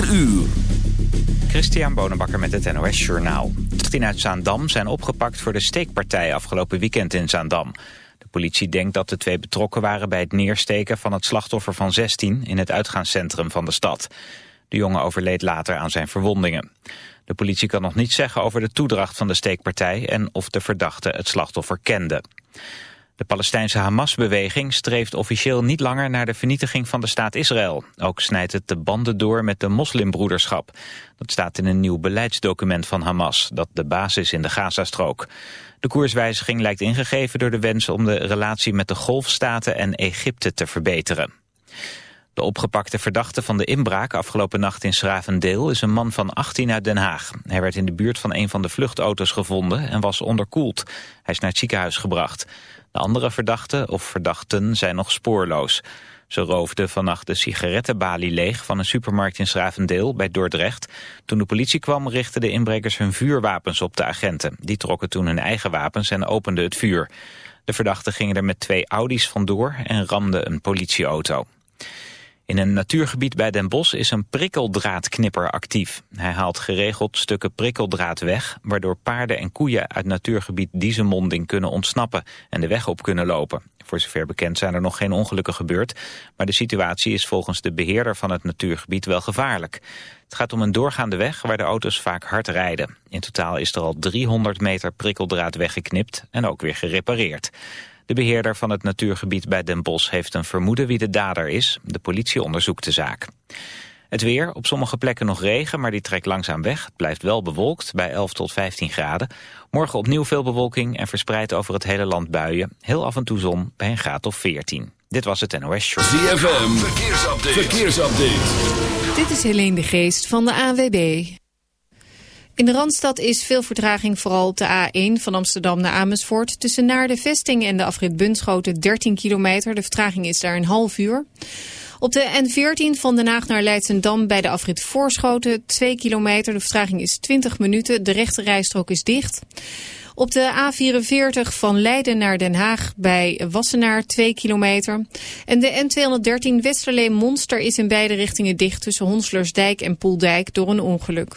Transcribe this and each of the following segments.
4 uur. Christian Bonenbakker met het NOS Journaal. 18 uit Zaandam zijn opgepakt voor de steekpartij afgelopen weekend in Zaandam. De politie denkt dat de twee betrokken waren bij het neersteken van het slachtoffer van 16 in het uitgaanscentrum van de stad. De jongen overleed later aan zijn verwondingen. De politie kan nog niets zeggen over de toedracht van de steekpartij en of de verdachte het slachtoffer kende. De Palestijnse Hamas-beweging streeft officieel niet langer naar de vernietiging van de staat Israël. Ook snijdt het de banden door met de moslimbroederschap. Dat staat in een nieuw beleidsdocument van Hamas, dat de basis in de Gazastrook. De koerswijziging lijkt ingegeven door de wens om de relatie met de golfstaten en Egypte te verbeteren. De opgepakte verdachte van de inbraak afgelopen nacht in Schravendeel is een man van 18 uit Den Haag. Hij werd in de buurt van een van de vluchtauto's gevonden en was onderkoeld. Hij is naar het ziekenhuis gebracht. De andere verdachten of verdachten zijn nog spoorloos. Ze roofden vannacht de sigarettenbalie leeg van een supermarkt in Schravendeel bij Dordrecht. Toen de politie kwam richtten de inbrekers hun vuurwapens op de agenten. Die trokken toen hun eigen wapens en openden het vuur. De verdachten gingen er met twee Audi's vandoor en ramden een politieauto. In een natuurgebied bij Den Bosch is een prikkeldraadknipper actief. Hij haalt geregeld stukken prikkeldraad weg... waardoor paarden en koeien uit natuurgebied Diezenmonding kunnen ontsnappen... en de weg op kunnen lopen. Voor zover bekend zijn er nog geen ongelukken gebeurd... maar de situatie is volgens de beheerder van het natuurgebied wel gevaarlijk. Het gaat om een doorgaande weg waar de auto's vaak hard rijden. In totaal is er al 300 meter prikkeldraad weggeknipt en ook weer gerepareerd. De beheerder van het natuurgebied bij Den Bosch heeft een vermoeden wie de dader is. De politie onderzoekt de zaak. Het weer, op sommige plekken nog regen, maar die trekt langzaam weg. Het blijft wel bewolkt, bij 11 tot 15 graden. Morgen opnieuw veel bewolking en verspreid over het hele land buien. Heel af en toe zon, bij een graad of 14. Dit was het NOS Show. ZFM, verkeersupdate. verkeersupdate. Dit is Helene de Geest van de AWB. In de Randstad is veel vertraging vooral op de A1 van Amsterdam naar Amersfoort. Tussen naar de vesting en de afrit Bunschoten 13 kilometer. De vertraging is daar een half uur. Op de N14 van Den Haag naar Leidsendam bij de afrit Voorschoten 2 kilometer. De vertraging is 20 minuten. De rechte rijstrook is dicht. Op de A44 van Leiden naar Den Haag bij Wassenaar 2 kilometer. En de N213 Westerlee Monster is in beide richtingen dicht tussen Honslersdijk en Poeldijk door een ongeluk.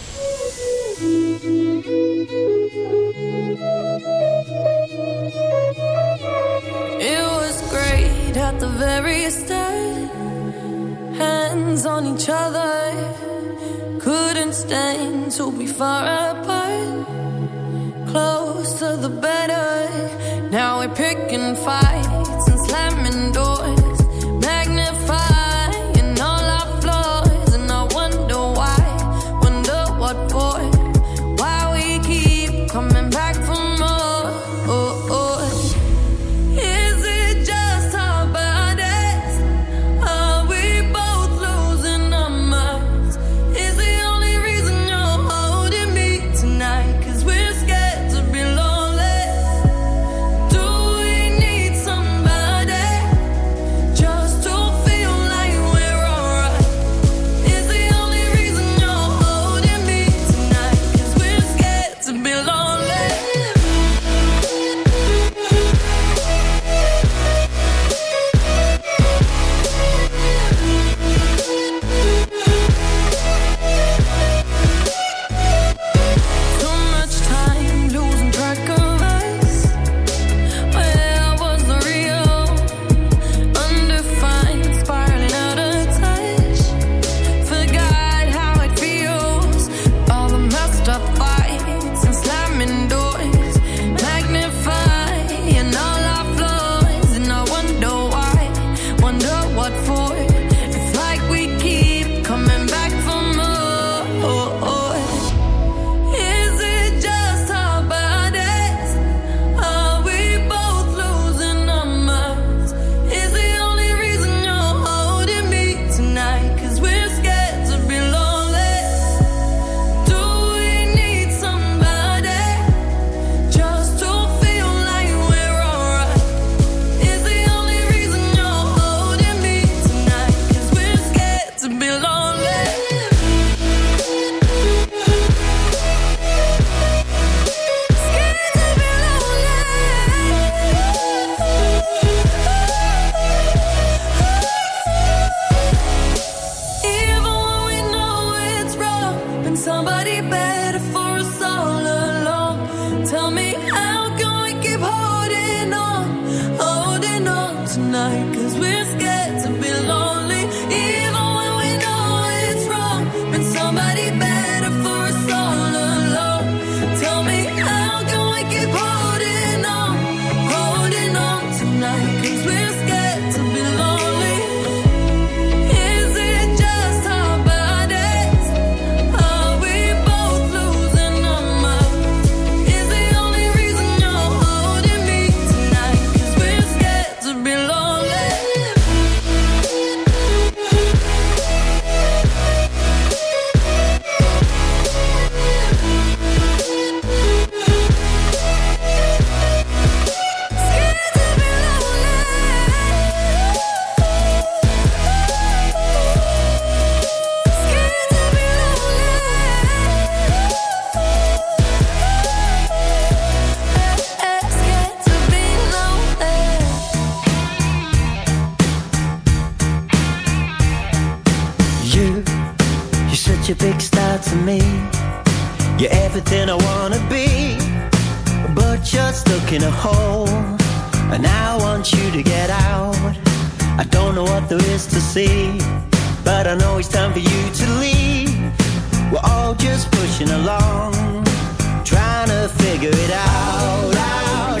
It was great at the very start. Hands on each other. Couldn't stand to be far apart. Closer the better. Now we're picking fights and slamming doors. You're everything I wanna be, but you're stuck in a hole. And I want you to get out. I don't know what there is to see, but I know it's time for you to leave. We're all just pushing along, trying to figure it out. out.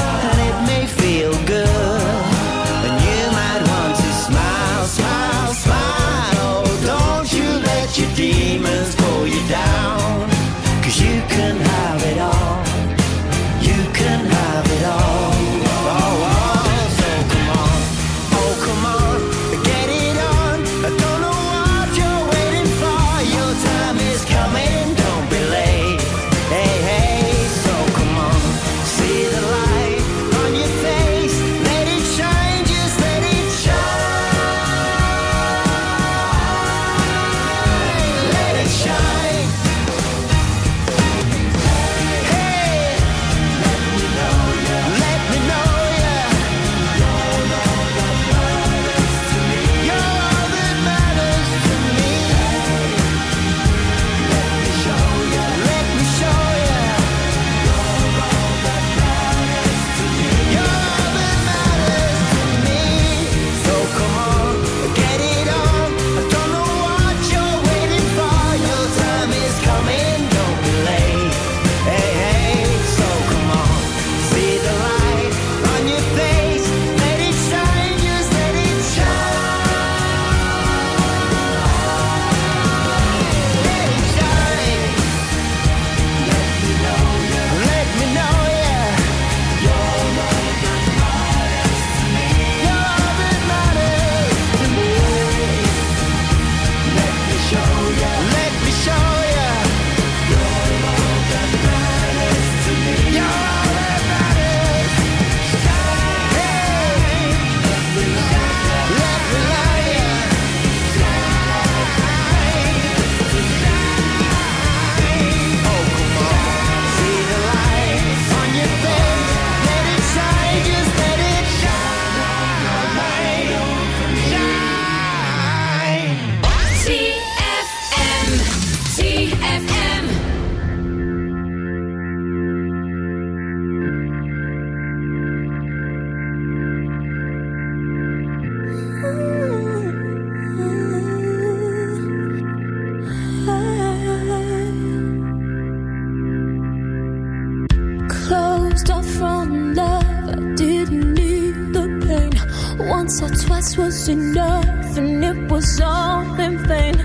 Once or twice was enough, and it was all in vain.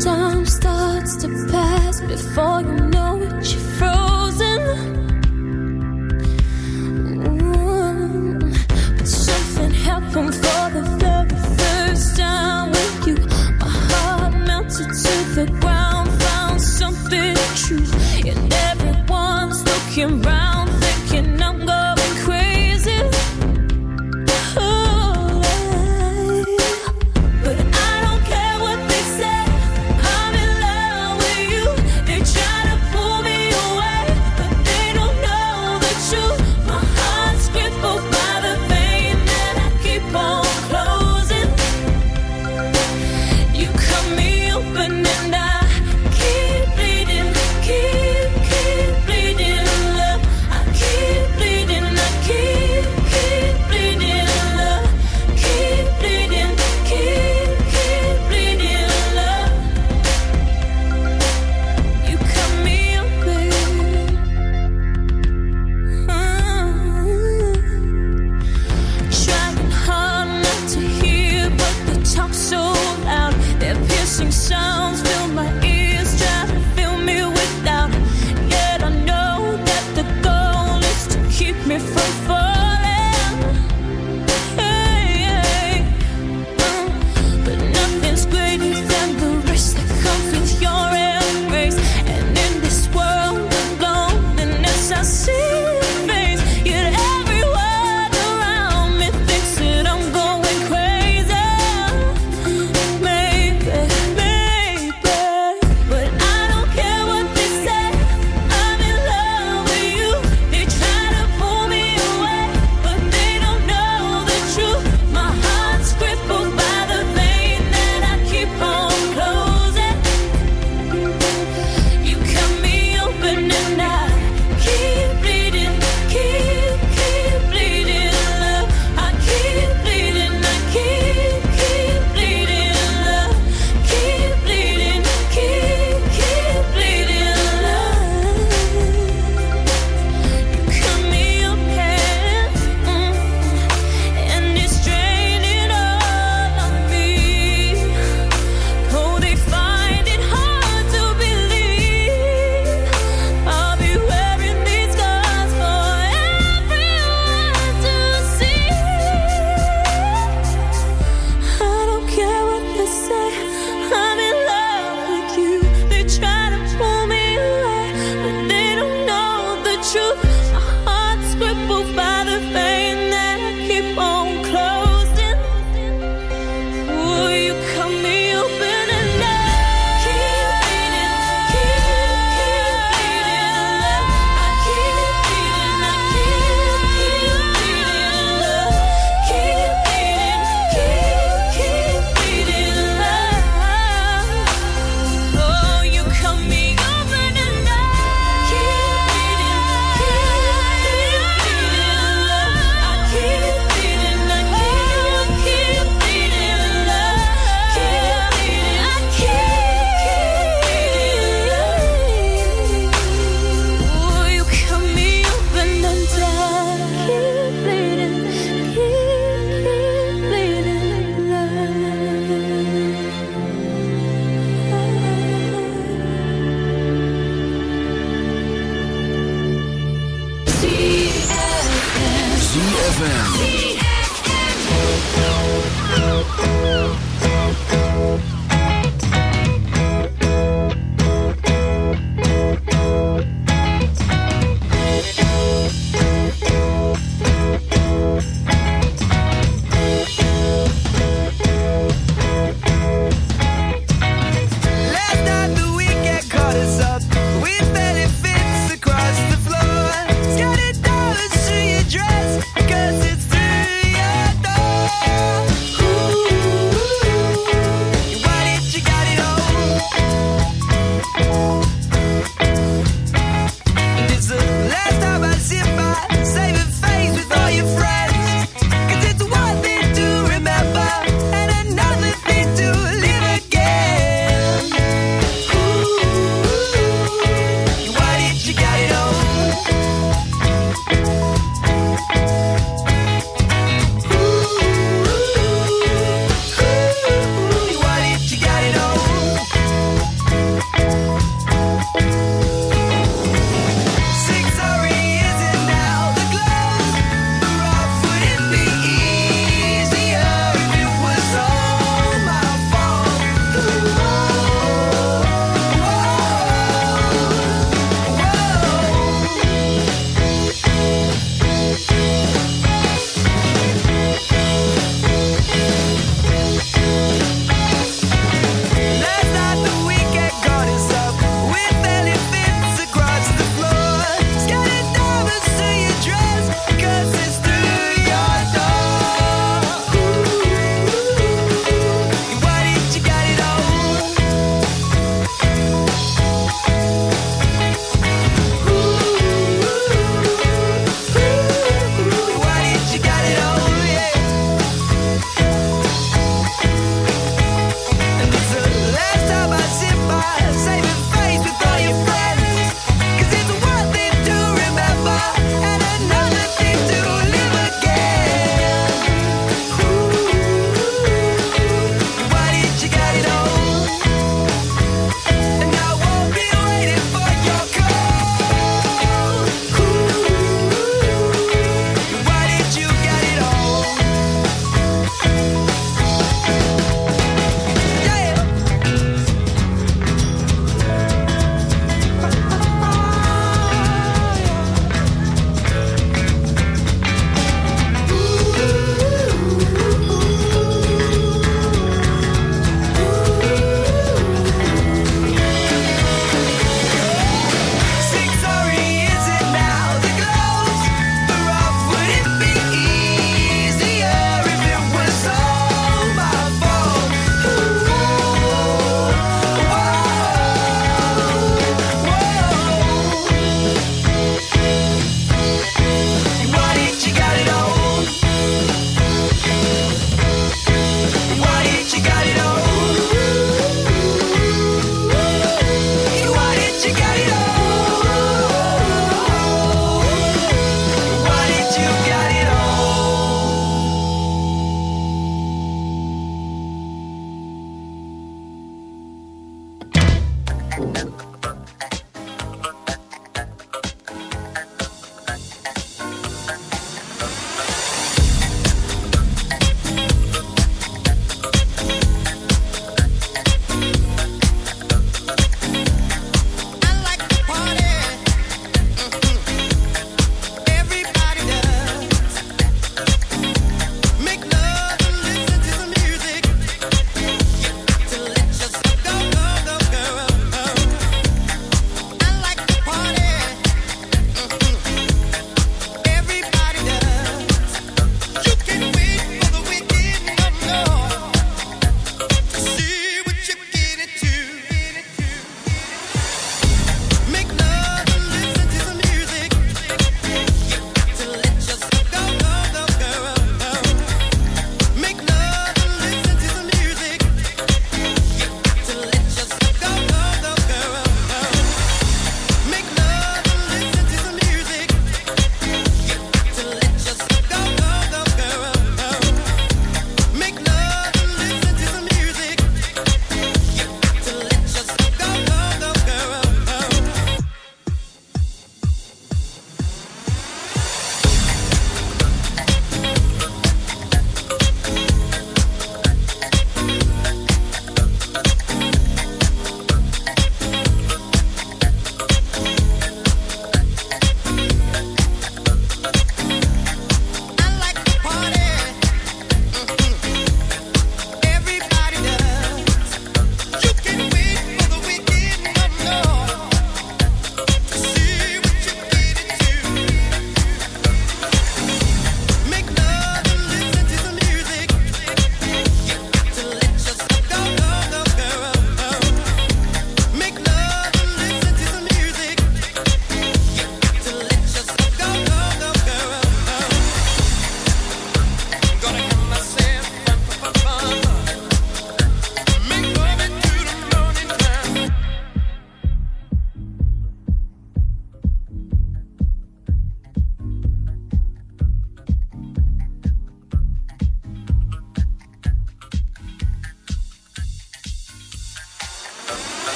Time starts to pass before you know it, you're frozen. Ooh. But something happened for the very first time with you. My heart melted to the ground, found something true, and everyone's looking round,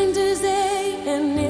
blinders, they and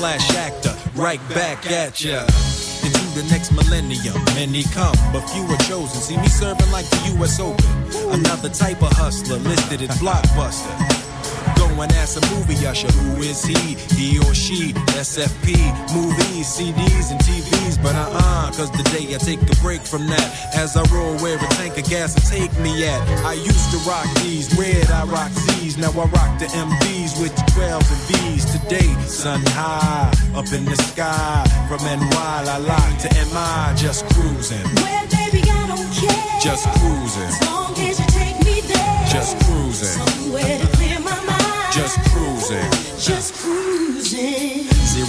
Slash actor, right back at ya. Into the next millennium, many come, but few are chosen. See me serving like the U.S. Open. Another type of hustler listed as blockbuster. Go and ask a movie usher, who is he? He or she? SFP, movies, CDs, and TVs. But uh uh, cause today I take a break from that. As I roll where a tank of gas will take me at. I used to rock these, red I rock Z's. Now I rock the MVs with the 12s and V's. Today, sun high, up in the sky. From NY, I lock to MI, just cruising. Well, baby, I don't care. Just cruising. As long as you take me there. Just cruising. Somewhere to clear my mind. Just cruising. Just cruising.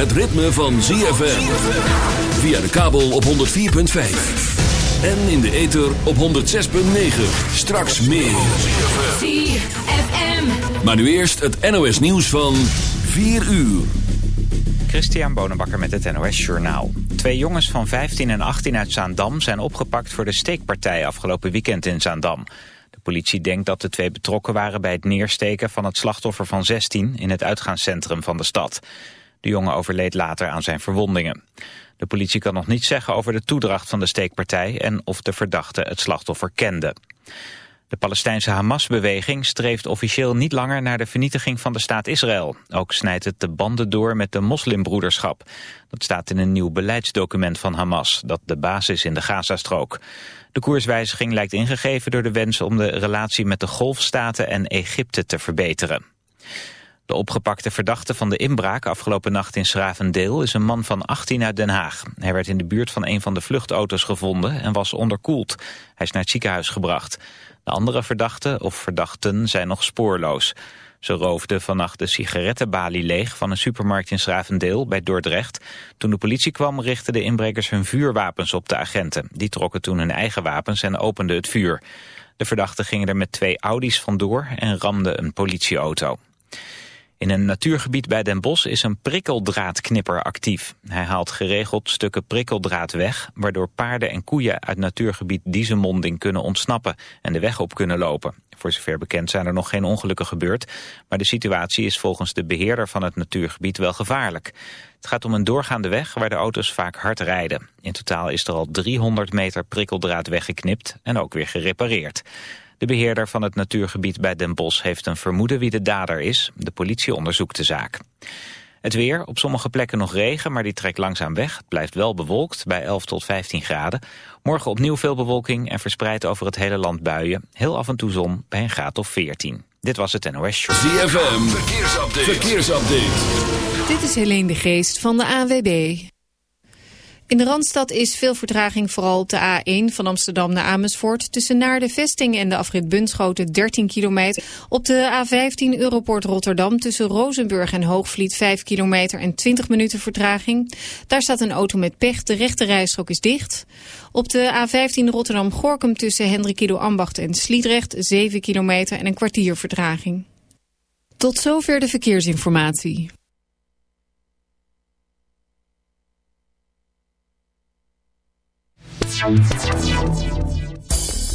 Het ritme van ZFM. Via de kabel op 104.5. En in de ether op 106.9. Straks meer. ZFM. Maar nu eerst het NOS nieuws van 4 uur. Christian Bonenbakker met het NOS Journaal. Twee jongens van 15 en 18 uit Zaandam zijn opgepakt voor de steekpartij afgelopen weekend in Zaandam. De politie denkt dat de twee betrokken waren bij het neersteken van het slachtoffer van 16 in het uitgaanscentrum van de stad. De jongen overleed later aan zijn verwondingen. De politie kan nog niet zeggen over de toedracht van de steekpartij en of de verdachte het slachtoffer kende. De Palestijnse Hamas-beweging streeft officieel niet langer naar de vernietiging van de staat Israël. Ook snijdt het de banden door met de moslimbroederschap. Dat staat in een nieuw beleidsdocument van Hamas, dat de basis in de Gazastrook. De koerswijziging lijkt ingegeven door de wens om de relatie met de golfstaten en Egypte te verbeteren. De opgepakte verdachte van de inbraak afgelopen nacht in Schravendeel is een man van 18 uit Den Haag. Hij werd in de buurt van een van de vluchtauto's gevonden en was onderkoeld. Hij is naar het ziekenhuis gebracht. De andere verdachten of verdachten zijn nog spoorloos. Ze roofden vannacht de sigarettenbalie leeg van een supermarkt in Schravendeel bij Dordrecht. Toen de politie kwam richtten de inbrekers hun vuurwapens op de agenten. Die trokken toen hun eigen wapens en openden het vuur. De verdachten gingen er met twee Audi's vandoor en ramden een politieauto. In een natuurgebied bij Den Bosch is een prikkeldraadknipper actief. Hij haalt geregeld stukken prikkeldraad weg... waardoor paarden en koeien uit natuurgebied Diezenmonding kunnen ontsnappen... en de weg op kunnen lopen. Voor zover bekend zijn er nog geen ongelukken gebeurd... maar de situatie is volgens de beheerder van het natuurgebied wel gevaarlijk. Het gaat om een doorgaande weg waar de auto's vaak hard rijden. In totaal is er al 300 meter prikkeldraad weggeknipt en ook weer gerepareerd. De beheerder van het natuurgebied bij Den Bosch heeft een vermoeden wie de dader is. De politie onderzoekt de zaak. Het weer, op sommige plekken nog regen, maar die trekt langzaam weg. Het blijft wel bewolkt, bij 11 tot 15 graden. Morgen opnieuw veel bewolking en verspreid over het hele land buien. Heel af en toe zon bij een graad of 14. Dit was het NOS Show. ZFM, verkeersupdate. verkeersupdate. Dit is Helene de Geest van de ANWB. In de Randstad is veel vertraging vooral op de A1 van Amsterdam naar Amersfoort... tussen naar de vesting en de afrit Bunschoten 13 kilometer. Op de A15 Europort Rotterdam tussen Rozenburg en Hoogvliet 5 kilometer en 20 minuten vertraging. Daar staat een auto met pech, de rechte rijstrook is dicht. Op de A15 Rotterdam-Gorkum tussen Hendrikido Ambacht en Sliedrecht 7 kilometer en een kwartier vertraging. Tot zover de verkeersinformatie.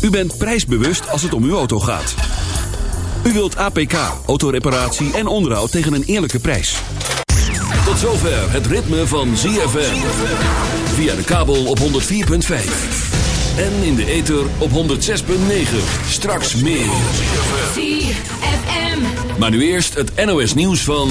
U bent prijsbewust als het om uw auto gaat. U wilt APK, autoreparatie en onderhoud tegen een eerlijke prijs. Tot zover het ritme van ZFM. Via de kabel op 104.5. En in de ether op 106.9. Straks meer. ZFM. Maar nu eerst het NOS nieuws van...